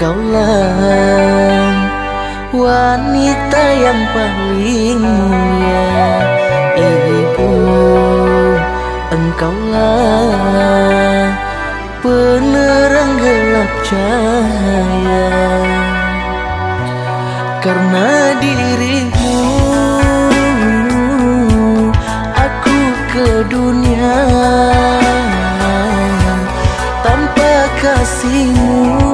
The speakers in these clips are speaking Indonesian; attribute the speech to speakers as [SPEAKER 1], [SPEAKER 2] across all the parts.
[SPEAKER 1] Engkaulah wanita yang paling mulia. Ibu Engkaulah penerang gelap cahaya. Karena dirimu Aku ke dunia kasihmu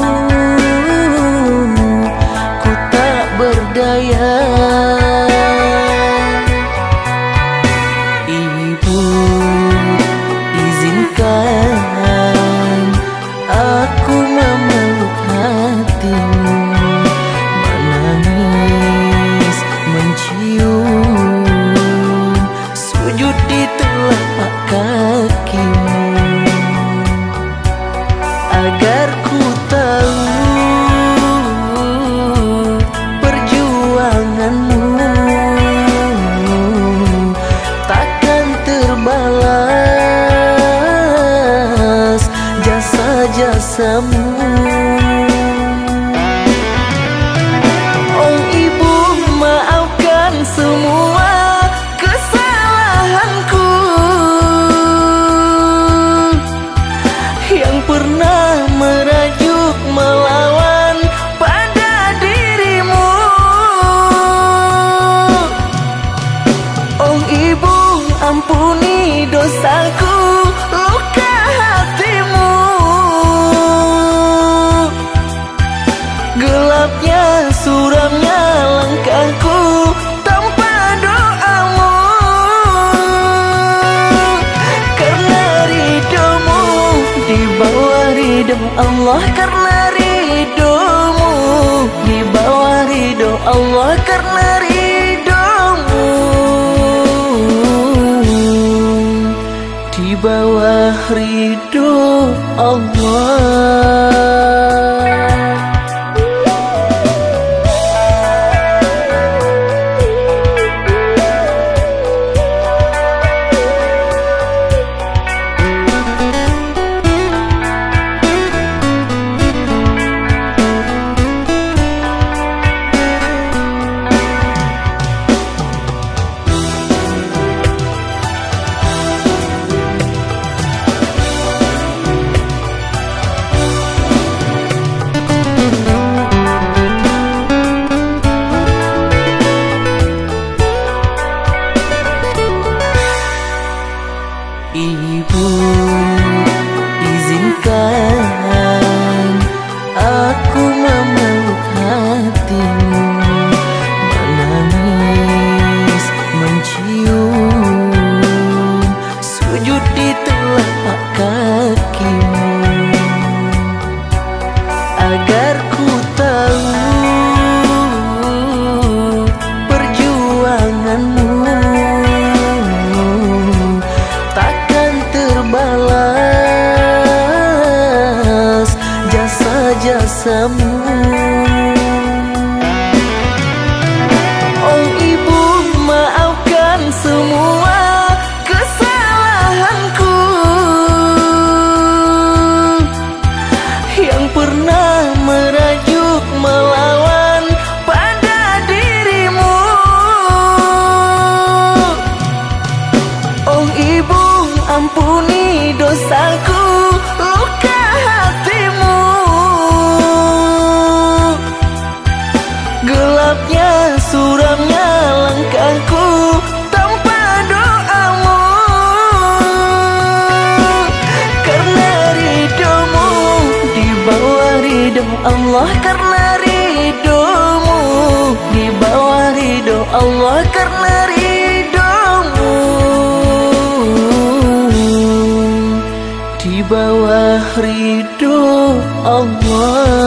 [SPEAKER 1] Allah Karena ridhomu. Di bawah ridho Allah Karena ridhomu. Di bawah ridho Allah Ibu izinkan aku memeluk hatimu. Menangis, mencium Sujud di telapak kakimu. Agar ku Baksam Allah Karena ridhomu. Di bawah ridho Allah